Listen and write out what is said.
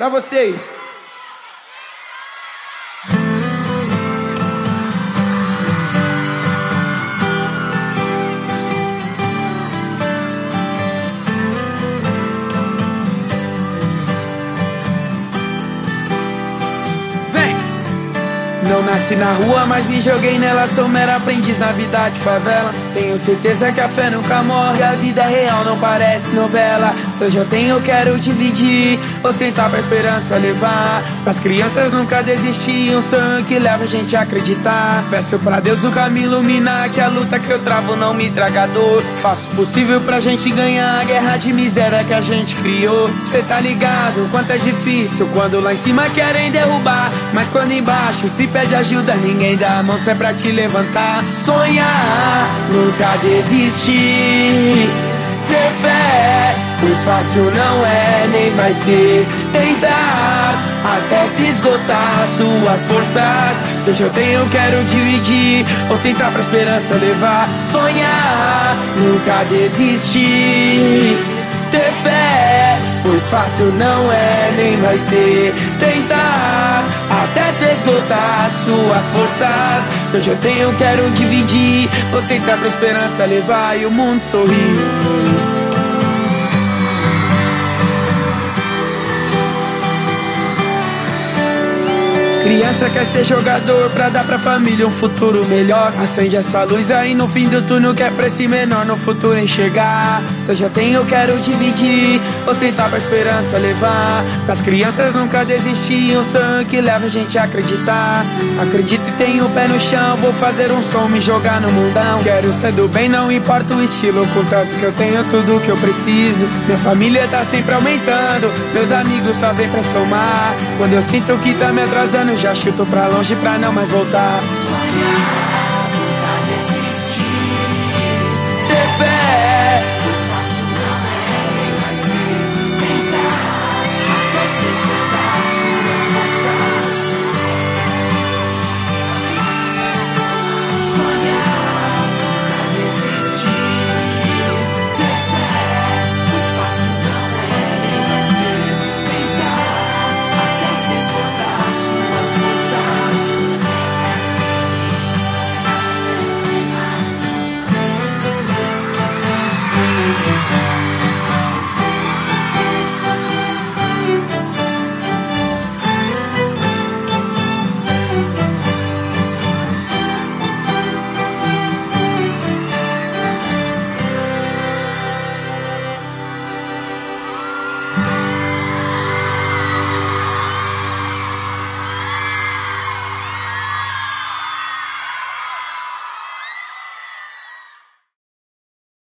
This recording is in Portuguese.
Pra vocês. Não nasci na rua, mas me joguei nela. Sou mero aprendiz na vida de favela. Tenho certeza que a fé nunca morre. A vida real não parece novela. Se eu tenho, eu quero dividir. Ostentar pra esperança levar. Pras crianças nunca desistir. Um sonho que leva a gente a acreditar. Peço pra Deus nunca me iluminar. Que a luta que eu travo não me traga dor. Faço o possível pra gente ganhar. A guerra de miséria que a gente criou. Cê tá ligado? Quanto é difícil quando lá em cima querem derrubar. Mas quando embaixo se perde pede ajuda, ninguém dá a mão se é pra te levantar. Sonhar, nunca desistir. Ter fé, pois fácil não é, nem vai ser. Tentar, até se esgotar suas forças. Seja eu tenho, quero dividir. Ostentar pra esperança levar. Sonhar, nunca desistir. Ter fé, pois fácil não é, nem vai ser. Tentar suas forças. Se hoje eu tenho, quero dividir. Vou tentar pra esperança levar e o mundo sorrir. Criança quer ser jogador pra dar pra família um futuro melhor. Acende essa luz aí no fim do túnel que é pra esse menor no futuro enxergar. Se eu já tenho, eu quero dividir. Ostentar pra esperança levar. Pras crianças nunca desistir. Um sonho que leva a gente a acreditar. Acredito e tenho o pé no chão. Vou fazer um som, me jogar no mundão. Quero ser do bem, não importa o estilo. Contanto que eu tenho tudo que eu preciso. Minha família tá sempre aumentando. Meus amigos só vêm pra somar. Quando eu sinto que tá me atrasando já chuto pra longe pra não mais voltar. Sonhar, nunca desistir. Ter fé.